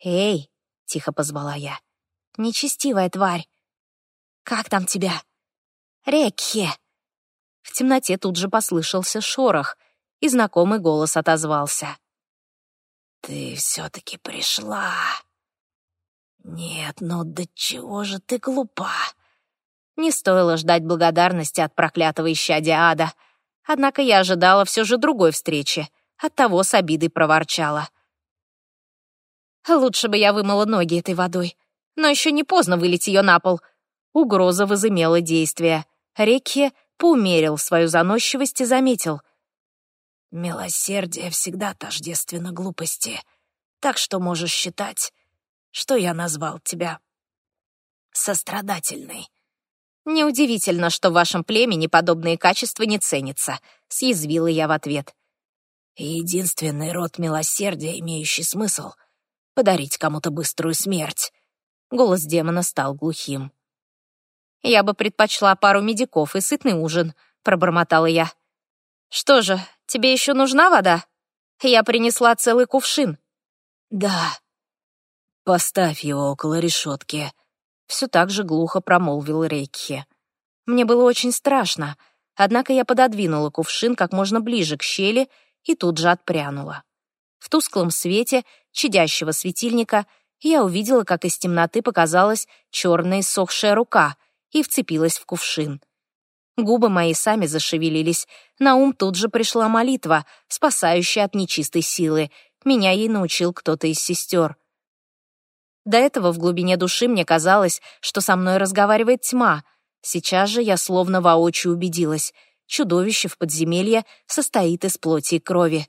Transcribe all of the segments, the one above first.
«Эй!» — тихо позвала я. «Нечестивая тварь! Как там тебя?» «Рекхе!» В темноте тут же послышался шорох, и знакомый голос отозвался. «Ты все-таки пришла. Нет, ну до чего же ты глупа?» Не стоило ждать благодарности от проклятого исчадия ада. Однако я ожидала все же другой встречи. Оттого с обидой проворчала. Лучше бы я вымыла ноги этой водой. Но еще не поздно вылить ее на пол. Угроза возымела действие. Рекхе поумерил свою заносчивость и заметил. «Милосердие всегда тождественно глупости, так что можешь считать, что я назвал тебя сострадательной». «Неудивительно, что в вашем племени подобные качества не ценятся», — съязвила я в ответ. «Единственный род милосердия, имеющий смысл — подарить кому-то быструю смерть». Голос демона стал глухим. «Я бы предпочла пару медиков и сытный ужин», — пробормотала я. «Что же, тебе еще нужна вода? Я принесла целый кувшин». «Да». «Поставь его около решетки», все так же глухо промолвил Рейкхе. Мне было очень страшно, однако я пододвинула кувшин как можно ближе к щели и тут же отпрянула. В тусклом свете чадящего светильника я увидела, как из темноты показалась черная сохшая рука и вцепилась в кувшин. Губы мои сами зашевелились. На ум тут же пришла молитва, спасающая от нечистой силы. Меня ей научил кто-то из сестер. До этого в глубине души мне казалось, что со мной разговаривает тьма. Сейчас же я словно воочию убедилась. Чудовище в подземелье состоит из плоти и крови.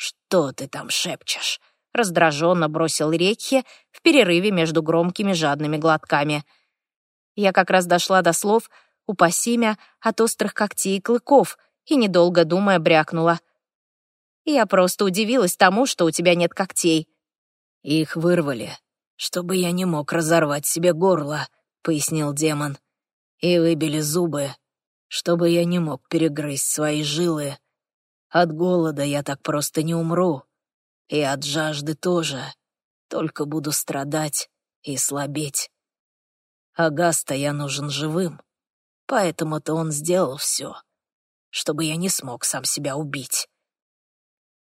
«Что ты там шепчешь?» — раздраженно бросил Рекхе в перерыве между громкими жадными глотками. Я как раз дошла до слов «упаси мя от острых когтей и клыков» и, недолго думая, брякнула. «Я просто удивилась тому, что у тебя нет когтей». «Их вырвали, чтобы я не мог разорвать себе горло», — пояснил демон. «И выбили зубы, чтобы я не мог перегрызть свои жилы. От голода я так просто не умру, и от жажды тоже, только буду страдать и слабеть. Агаста я нужен живым, поэтому-то он сделал все, чтобы я не смог сам себя убить.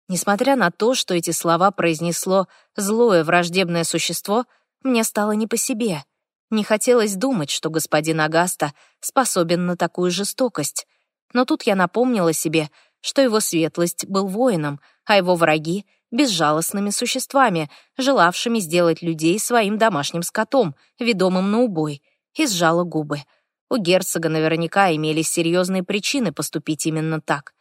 Несмотря на то, что эти слова произнесло злое враждебное существо, мне стало не по себе. Не хотелось думать, что господин Агаста способен на такую жестокость. Но тут я напомнила себе, что его светлость был воином, а его враги — безжалостными существами, желавшими сделать людей своим домашним скотом, ведомым на убой, и сжала губы. У герцога наверняка имелись серьезные причины поступить именно так.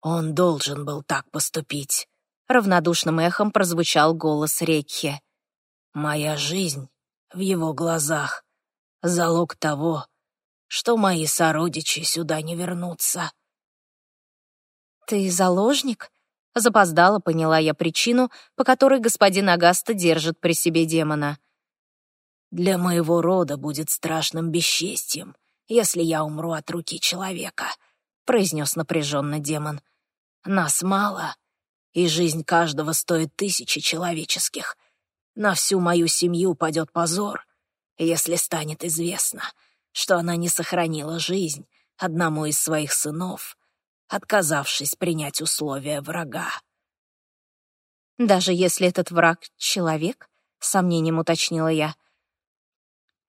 «Он должен был так поступить», — равнодушным эхом прозвучал голос Рекхе. «Моя жизнь в его глазах — залог того, что мои сородичи сюда не вернутся». «Ты заложник?» — запоздала, поняла я причину, по которой господин Агаста держит при себе демона. «Для моего рода будет страшным бесчестьем, если я умру от руки человека», — произнес напряженно демон. Нас мало, и жизнь каждого стоит тысячи человеческих. На всю мою семью падет позор, если станет известно, что она не сохранила жизнь одному из своих сынов, отказавшись принять условия врага. «Даже если этот враг — человек?» — сомнением уточнила я.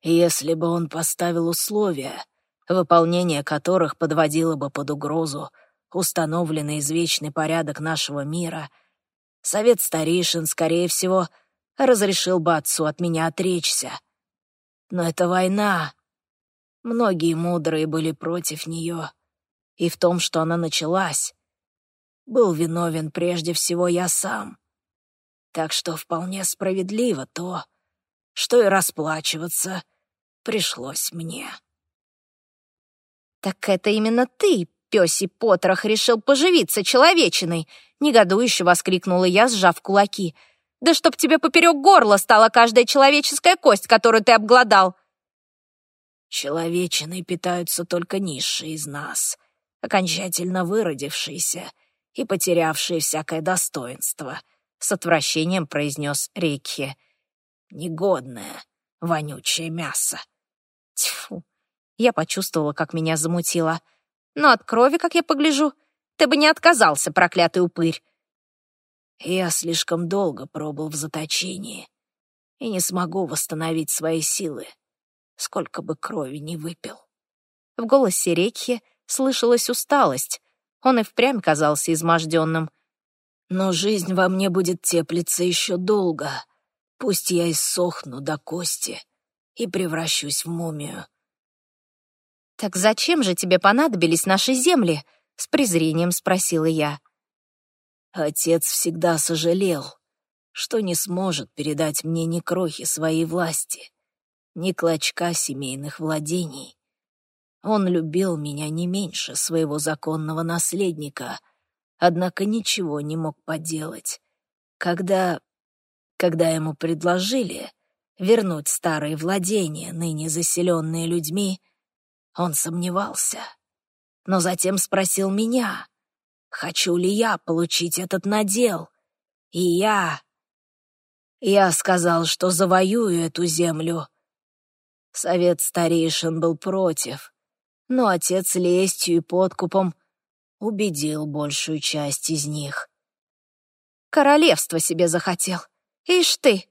«Если бы он поставил условия, выполнение которых подводило бы под угрозу установленный извечный порядок нашего мира, совет старейшин, скорее всего, разрешил бы отцу от меня отречься. Но это война. Многие мудрые были против нее. И в том, что она началась, был виновен прежде всего я сам. Так что вполне справедливо то, что и расплачиваться пришлось мне. «Так это именно ты пёсий потрох решил поживиться человечиной!» — негодующе воскликнула я, сжав кулаки. «Да чтоб тебе поперек горла стала каждая человеческая кость, которую ты обглодал!» «Человечиной питаются только низшие из нас, окончательно выродившиеся и потерявшие всякое достоинство», — с отвращением произнес Рейкхе. «Негодное, вонючее мясо». Тьфу, я почувствовала, как меня замутило. Но от крови, как я погляжу, ты бы не отказался, проклятый упырь. Я слишком долго пробыл в заточении и не смогу восстановить свои силы, сколько бы крови не выпил. В голосе Рекхи слышалась усталость. Он и впрямь казался изможденным. Но жизнь во мне будет теплиться еще долго. Пусть я иссохну до кости и превращусь в мумию. «Так зачем же тебе понадобились наши земли?» — с презрением спросила я. Отец всегда сожалел, что не сможет передать мне ни крохи своей власти, ни клочка семейных владений. Он любил меня не меньше своего законного наследника, однако ничего не мог поделать. Когда... когда ему предложили вернуть старые владения, ныне заселенные людьми, он сомневался. Но затем спросил меня, хочу ли я получить этот надел. И я... Я сказал, что завоюю эту землю. Совет старейшин был против, но отец лестью и подкупом убедил большую часть из них. Королевство себе захотел. Ишь ты,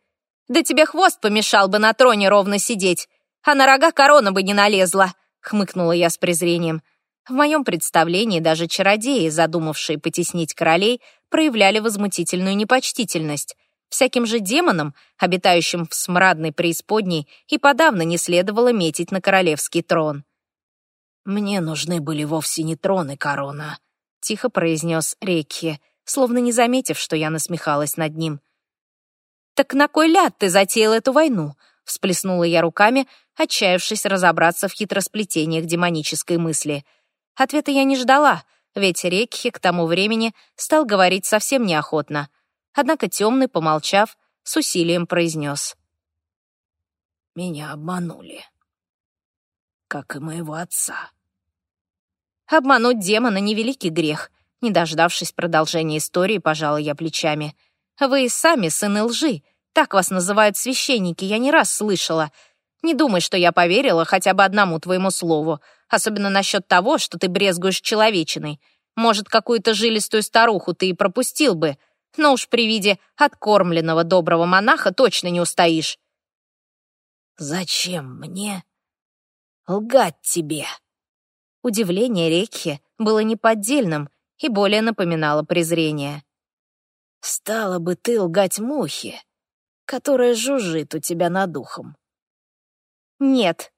да тебе хвост помешал бы на троне ровно сидеть, а на рога корона бы не налезла, хмыкнула я с презрением. В моем представлении даже чародеи, задумавшие потеснить королей, проявляли возмутительную непочтительность. Всяким же демонам, обитающим в смрадной преисподней, и подавно не следовало метить на королевский трон. «Мне нужны были вовсе не трон и корона», — тихо произнес Рекхи, словно не заметив, что я насмехалась над ним. «Так на кой ляд ты затеял эту войну?» — всплеснула я руками, отчаявшись разобраться в хитросплетениях демонической мысли — Ответа я не ждала, ведь Рекхи к тому времени стал говорить совсем неохотно. Однако темный, помолчав, с усилием произнес. «Меня обманули, как и моего отца». Обмануть демона — невеликий грех. Не дождавшись продолжения истории, пожала я плечами. «Вы сами сыны лжи. Так вас называют священники, я не раз слышала. Не думай, что я поверила хотя бы одному твоему слову, особенно насчет того, что ты брезгуешь человечиной. Может, какую-то жилистую старуху ты и пропустил бы, но уж при виде откормленного доброго монаха точно не устоишь. «Зачем мне лгать тебе?» Удивление Рекхи было неподдельным и более напоминало презрение. «Стало бы ты лгать мухе, которая жужжит у тебя над ухом. Нет.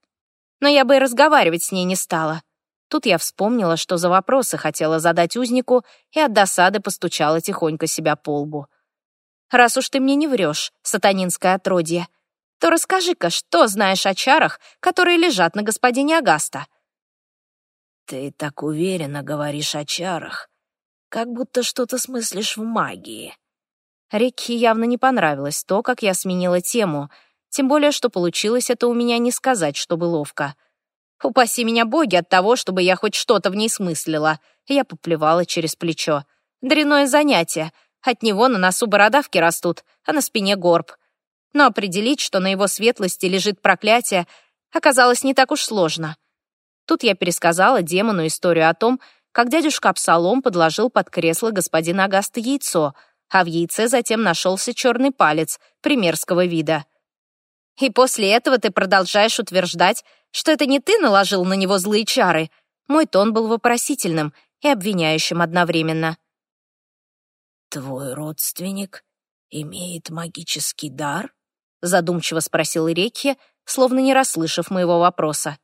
Но я бы и разговаривать с ней не стала. Тут я вспомнила, что за вопросы хотела задать узнику, и от досады постучала тихонько себя по лбу. «Раз уж ты мне не врешь, сатанинское отродье, то расскажи-ка, что знаешь о чарах, которые лежат на господине Агаста?» «Ты так уверенно говоришь о чарах, как будто что-то смыслишь в магии». Рикки явно не понравилось то, как я сменила тему — тем более, что получилось это у меня не сказать, чтобы ловко. Упаси меня боги от того, чтобы я хоть что-то в ней смыслила. Я поплевала через плечо. Дряное занятие. От него на носу бородавки растут, а на спине горб. Но определить, что на его светлости лежит проклятие, оказалось не так уж сложно. Тут я пересказала демону историю о том, как дядюшка Абсалом подложил под кресло господина Агаста яйцо, а в яйце затем нашелся черный палец примерского вида — и после этого ты продолжаешь утверждать, что это не ты наложил на него злые чары. Мой тон был вопросительным и обвиняющим одновременно. «Твой родственник имеет магический дар?» задумчиво спросил Ирекхи, словно не расслышав моего вопроса.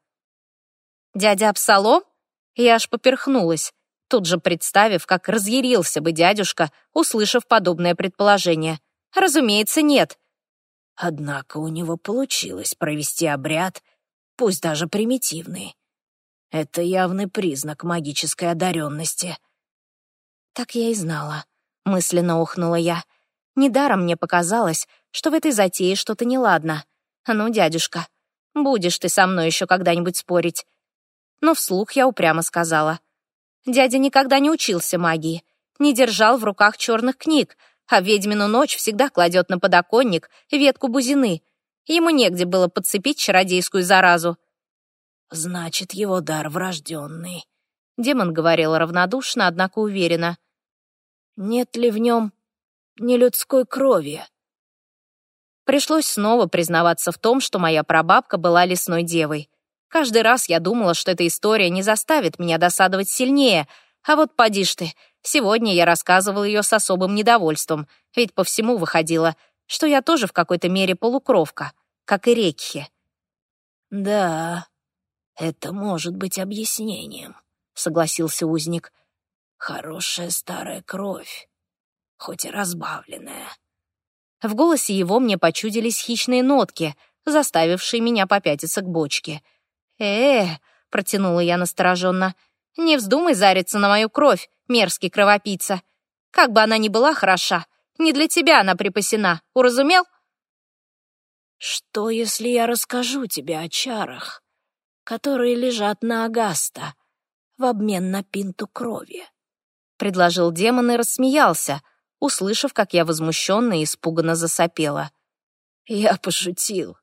«Дядя Абсалом?» Я аж поперхнулась, тут же представив, как разъярился бы дядюшка, услышав подобное предположение. «Разумеется, нет. Однако у него получилось провести обряд, пусть даже примитивный. Это явный признак магической одаренности. Так я и знала, мысленно ухнула я. Недаром мне показалось, что в этой затее что-то неладно. Ну, дядюшка, будешь ты со мной еще когда-нибудь спорить. Но вслух я упрямо сказала. Дядя никогда не учился магии, не держал в руках черных книг, а ведьмину ночь всегда кладет на подоконник ветку бузины. Ему негде было подцепить чародейскую заразу. «Значит, его дар врожденный», — демон говорил равнодушно, однако уверенно. «Нет ли в нем нелюдской крови?» Пришлось снова признаваться в том, что моя прабабка была лесной девой. Каждый раз я думала, что эта история не заставит меня досадовать сильнее, а вот поди ж ты, сегодня я рассказывала ее с особым недовольством, ведь по всему выходило, что я тоже в какой-то мере полукровка, как и Рекхи. «Да, это может быть объяснением», — согласился узник. «Хорошая старая кровь, хоть и разбавленная». В голосе его мне почудились хищные нотки, заставившие меня попятиться к бочке. Э, протянула я настороженно, — «не вздумай зариться на мою кровь, мерзкий кровопийца. Как бы она ни была хороша, не для тебя она припасена, уразумел?» «Что, если я расскажу тебе о чарах, которые лежат на Агаста в обмен на пинту крови?» — предложил демон и рассмеялся, услышав, как я возмущенно и испуганно засопела. «Я пошутил.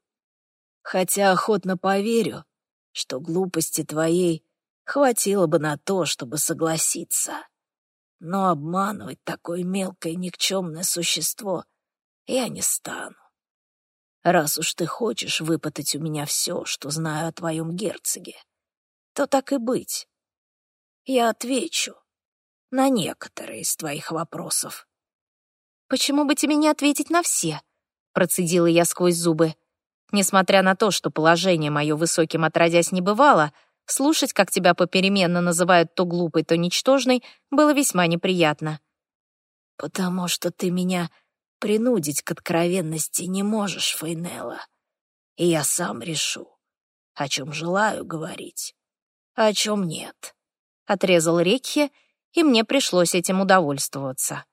Хотя охотно поверю, что глупости твоей хватило бы на то, чтобы согласиться. Но обманывать такое мелкое никчемное существо я не стану. Раз уж ты хочешь выпытать у меня все, что знаю о твоем герцоге, то так и быть. Я отвечу на некоторые из твоих вопросов. «Почему бы тебе не ответить на все?» — процедила я сквозь зубы. Несмотря на то, что положение мое высоким отродясь не бывало, слушать, как тебя попеременно называют то глупой, то ничтожной, было весьма неприятно. «Потому что ты меня принудить к откровенности не можешь, Фейнелла. И я сам решу, о чем желаю говорить, а о чем нет», — отрезал Рекхе, и мне пришлось этим удовольствоваться.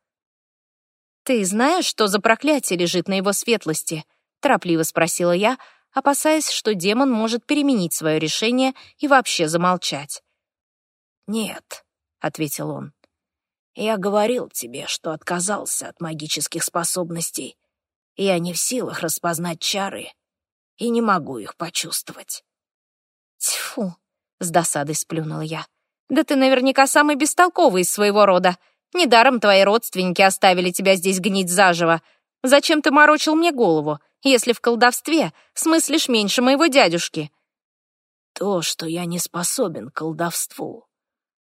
«Ты знаешь, что за проклятие лежит на его светлости?» — торопливо спросила я, опасаясь, что демон может переменить свое решение и вообще замолчать. «Нет», — ответил он. «Я говорил тебе, что отказался от магических способностей. Я не в силах распознать чары и не могу их почувствовать». «Тьфу!» — с досадой сплюнула я. «Да ты наверняка самый бестолковый из своего рода. Недаром твои родственники оставили тебя здесь гнить заживо. Зачем ты морочил мне голову, если в колдовстве смыслишь меньше моего дядюшки?» «То, что я не способен к колдовству,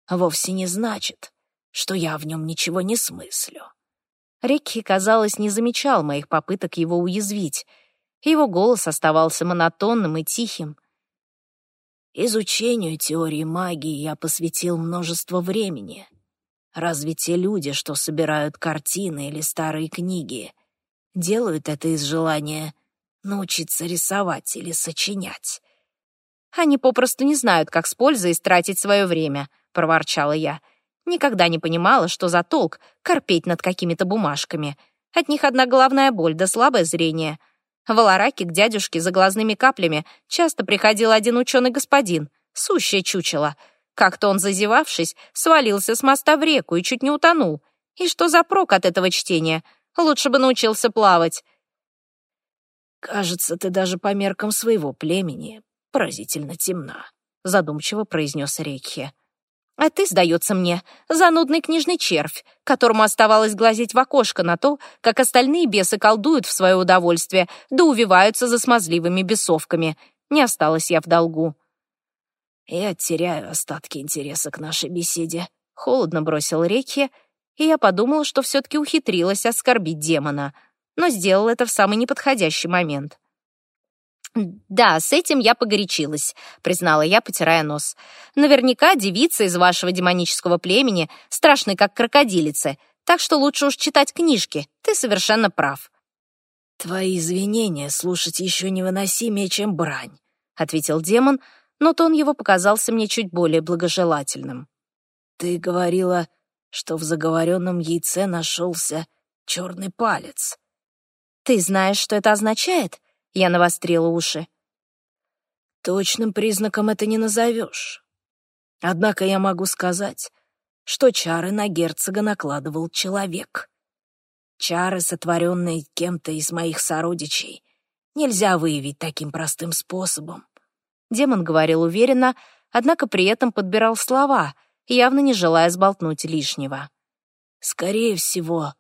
вовсе не значит, что я в нем ничего не смыслю». Рикки, казалось, не замечал моих попыток его уязвить. Его голос оставался монотонным и тихим. Изучению теории магии я посвятил множество времени. Разве те люди, что собирают картины или старые книги, делают это из желания научиться рисовать или сочинять? «Они попросту не знают, как с пользой истратить свое время», — проворчала я. Никогда не понимала, что за толк корпеть над какими-то бумажками. От них одна головная боль да слабое зрение. В Алараке к дядюшке за глазными каплями часто приходил один ученый господин, сущее чучело — как-то он, зазевавшись, свалился с моста в реку и чуть не утонул. И что за прок от этого чтения? Лучше бы научился плавать. «Кажется, ты даже по меркам своего племени поразительно темна», — задумчиво произнес Рейкхе. «А ты, сдается мне, занудный книжный червь, которому оставалось глазеть в окошко на то, как остальные бесы колдуют в свое удовольствие, да увиваются за смазливыми бесовками. Не осталась я в долгу». «Я теряю остатки интереса к нашей беседе», — холодно бросил Рекхи, и я подумала, что все-таки ухитрилась оскорбить демона, но сделал это в самый неподходящий момент. «Да, с этим я погорячилась», — признала я, потирая нос. «Наверняка девицы из вашего демонического племени страшны, как крокодилицы, так что лучше уж читать книжки, ты совершенно прав». «Твои извинения слушать еще невыносимее, чем брань», — ответил демон, — но тон его показался мне чуть более благожелательным. «Ты говорила, что в заговоренном яйце нашелся черный палец». «Ты знаешь, что это означает?» Я навострила уши. «Точным признаком это не назовешь. Однако я могу сказать, что чары на герцога накладывал человек». Чары, сотворенные кем-то из моих сородичей, нельзя выявить таким простым способом. Демон говорил уверенно, однако при этом подбирал слова, явно не желая сболтнуть лишнего. Скорее всего,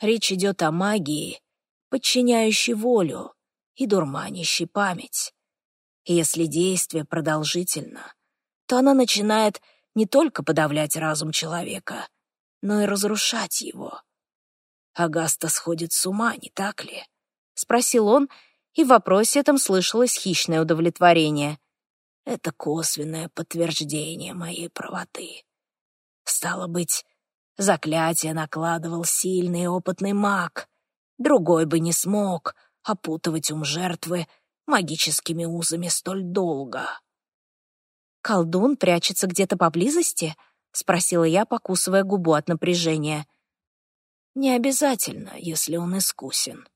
речь идет о магии, подчиняющей волю и дурманящей память. Если действие продолжительно, то она начинает не только подавлять разум человека, но и разрушать его. Агаста сходит с ума, не так ли? Спросил он, и в вопросе этом слышалось хищное удовлетворение. Это косвенное подтверждение моей правоты. Стало быть, заклятие накладывал сильный и опытный маг. Другой бы не смог опутывать ум жертвы магическими узами столь долго. «Колдун прячется где-то поблизости?» — спросила я, покусывая губу от напряжения. «Не обязательно, если он искусен.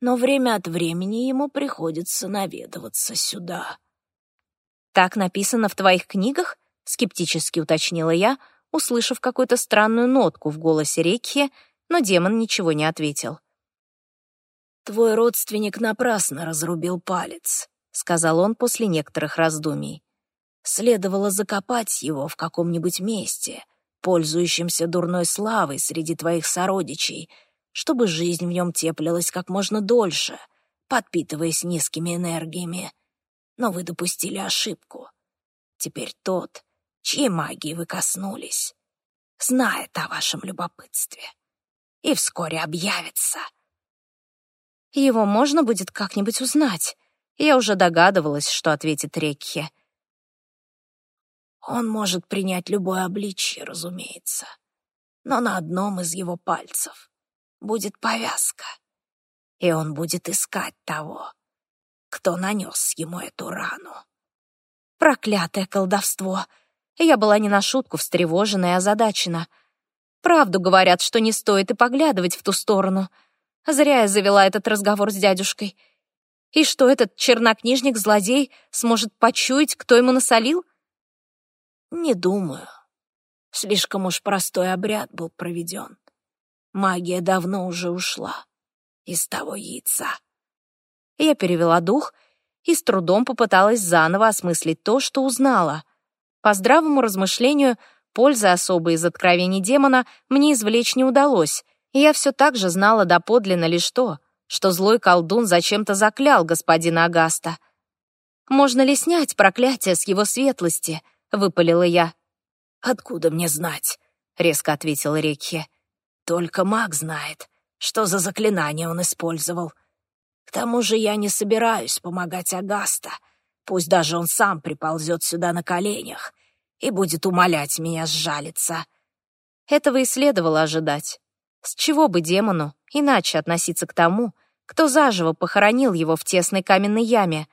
Но время от времени ему приходится наведываться сюда». «Так написано в твоих книгах?» — скептически уточнила я, услышав какую-то странную нотку в голосе Рекхи, но демон ничего не ответил. «Твой родственник напрасно разрубил палец», — сказал он после некоторых раздумий. «Следовало закопать его в каком-нибудь месте, пользующемся дурной славой среди твоих сородичей, чтобы жизнь в нем теплилась как можно дольше, подпитываясь низкими энергиями. Но вы допустили ошибку. Теперь тот, чьей магии вы коснулись, знает о вашем любопытстве и вскоре объявится». Его можно будет как-нибудь узнать. Я уже догадывалась, что ответит Рекхе. Он может принять любое обличье, разумеется. Но на одном из его пальцев будет повязка. И он будет искать того, кто нанес ему эту рану. Проклятое колдовство! Я была не на шутку встревожена и озадачена. Правду говорят, что не стоит и поглядывать в ту сторону — Зря я завела этот разговор с дядюшкой. И что этот чернокнижник-злодей сможет почуять, кто ему насолил? Не думаю. Слишком уж простой обряд был проведен. Магия давно уже ушла из того яйца. Я перевела дух и с трудом попыталась заново осмыслить то, что узнала. По здравому размышлению, пользы особой из откровений демона мне извлечь не удалось — я все так же знала доподлинно лишь то, что злой колдун зачем-то заклял господина Агаста. «Можно ли снять проклятие с его светлости?» — выпалила я. «Откуда мне знать?» — резко ответил Рекхе. «Только маг знает, что за заклинание он использовал. К тому же я не собираюсь помогать Агаста, пусть даже он сам приползет сюда на коленях и будет умолять меня сжалиться». Этого и следовало ожидать. С чего бы демону иначе относиться к тому, кто заживо похоронил его в тесной каменной яме?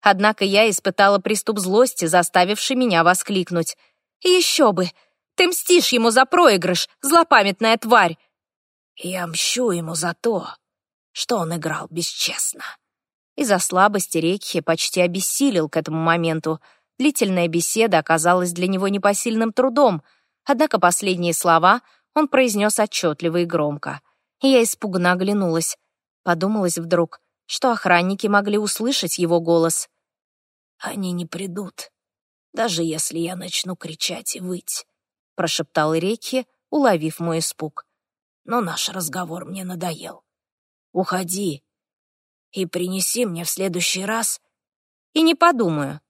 Однако я испытала приступ злости, заставивший меня воскликнуть. «Еще бы! Ты мстишь ему за проигрыш, злопамятная тварь!» «Я мщу ему за то, что он играл бесчестно». Из-за слабости Рекхи почти обессилел к этому моменту. Длительная беседа оказалась для него непосильным трудом, однако последние слова — он произнес отчетливо и громко. Я испуганно оглянулась. Подумалось вдруг, что охранники могли услышать его голос. «Они не придут, даже если я начну кричать и выть», — прошептал Рекхи, уловив мой испуг. «Но наш разговор мне надоел. Уходи и принеси мне в следующий раз...» «И не подумаю».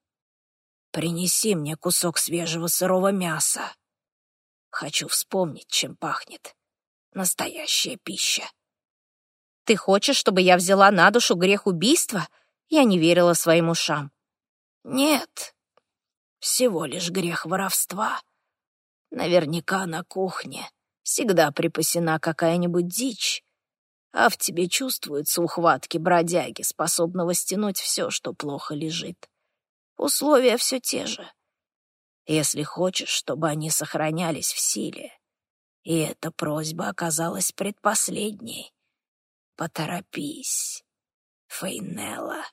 «Принеси мне кусок свежего сырого мяса», Хочу вспомнить, чем пахнет. Настоящая пища. Ты хочешь, чтобы я взяла на душу грех убийства? Я не верила своим ушам. Нет, всего лишь грех воровства. Наверняка на кухне всегда припасена какая-нибудь дичь, а в тебе чувствуются ухватки бродяги, способного стянуть все, что плохо лежит. Условия все те же если хочешь, чтобы они сохранялись в силе. И эта просьба оказалась предпоследней. Поторопись, Фейнелла.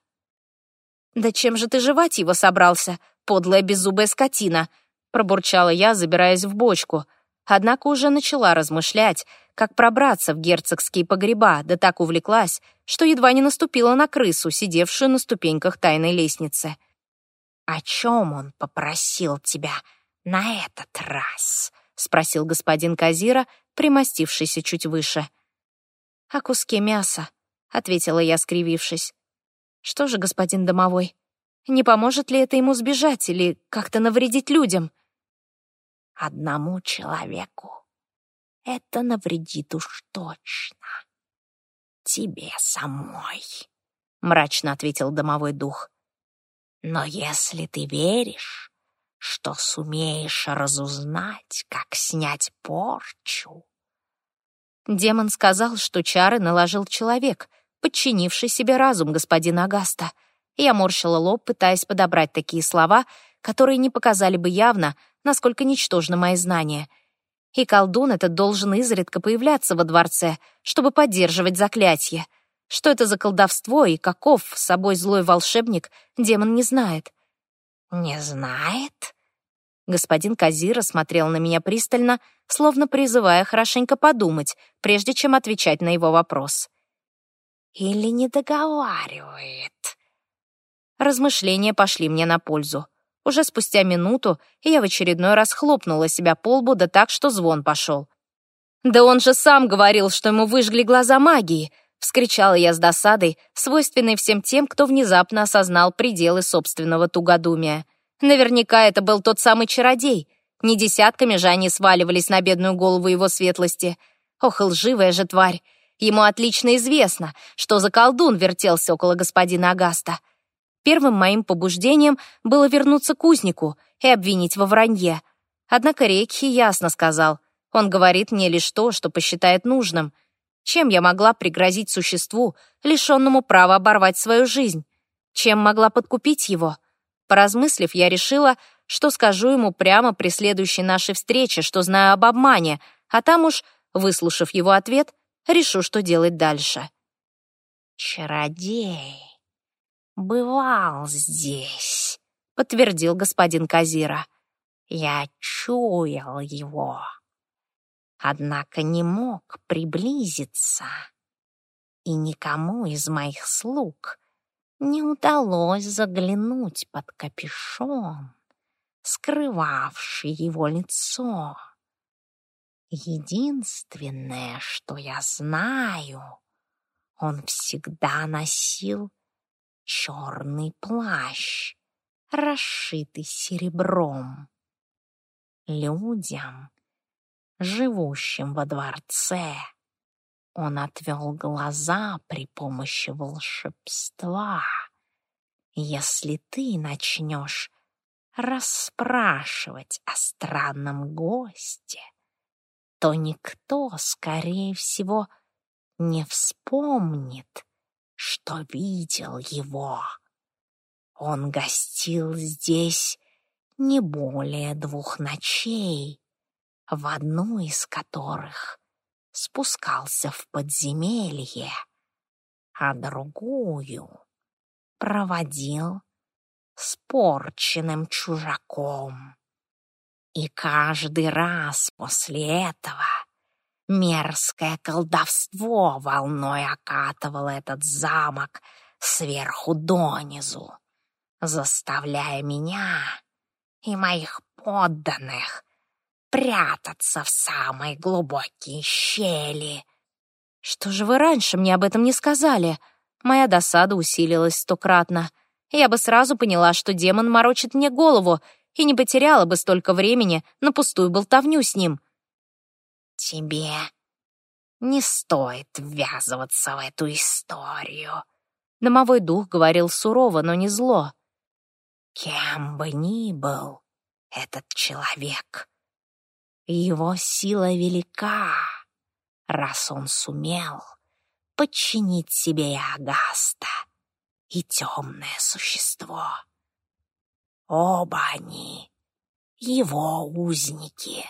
«Да чем же ты жевать его собрался, подлая беззубая скотина?» пробурчала я, забираясь в бочку. Однако уже начала размышлять, как пробраться в герцогские погреба, да так увлеклась, что едва не наступила на крысу, сидевшую на ступеньках тайной лестницы. «О чем он попросил тебя на этот раз?» — спросил господин Казира, примостившийся чуть выше. «О куске мяса», — ответила я, скривившись. «Что же, господин домовой, не поможет ли это ему сбежать или как-то навредить людям?» «Одному человеку это навредит уж точно. Тебе самой», — мрачно ответил домовой дух. «Но если ты веришь, что сумеешь разузнать, как снять порчу...» Демон сказал, что чары наложил человек, подчинивший себе разум господина Агаста. Я морщила лоб, пытаясь подобрать такие слова, которые не показали бы явно, насколько ничтожны мои знания. И колдун этот должен изредка появляться во дворце, чтобы поддерживать заклятие. Что это за колдовство и каков с собой злой волшебник, демон не знает. «Не знает?» Господин Казира смотрел на меня пристально, словно призывая хорошенько подумать, прежде чем отвечать на его вопрос. «Или не договаривает?» Размышления пошли мне на пользу. Уже спустя минуту я в очередной раз хлопнула себя по лбу, да так, что звон пошел. «Да он же сам говорил, что ему выжгли глаза магии!» — вскричала я с досадой, свойственной всем тем, кто внезапно осознал пределы собственного тугодумия. Наверняка это был тот самый чародей. Не десятками же они сваливались на бедную голову его светлости. Ох, лживая же тварь! Ему отлично известно, что за колдун вертелся около господина Агаста. Первым моим побуждением было вернуться к кузнику и обвинить во вранье. Однако Рекхи ясно сказал, он говорит мне лишь то, что посчитает нужным. Чем я могла пригрозить существу, лишенному права оборвать свою жизнь? Чем могла подкупить его? Поразмыслив, я решила, что скажу ему прямо при следующей нашей встрече, что знаю об обмане, а там уж, выслушав его ответ, решу, что делать дальше. «Чародей бывал здесь», — подтвердил господин Казира. «Я чуял его, однако не мог приблизиться, и никому из моих слуг не удалось заглянуть под капюшон, скрывавший его лицо. Единственное, что я знаю, он всегда носил черный плащ, расшитый серебром. Людям, живущим во дворце, он отвел глаза при помощи волшебства. Если ты начнешь расспрашивать о странном госте, то никто, скорее всего, не вспомнит, что видел его. Он гостил здесь не более двух ночей, в одну из которых спускался в подземелье, а другую проводил с порченным чужаком. И каждый раз после этого мерзкое колдовство волной окатывало этот замок сверху донизу, заставляя меня и моих подданных прятаться в самой глубокие щели. Что же вы раньше мне об этом не сказали? Моя досада усилилась стократно. Я бы сразу поняла, что демон морочит мне голову, и не потеряла бы столько времени на пустую болтовню с ним. Тебе не стоит ввязываться в эту историю. Домовой дух говорил сурово, но не зло. Кем бы ни был этот человек, его сила велика, раз он сумел подчинить себе и Агаста, и темное существо. Оба они — его узники.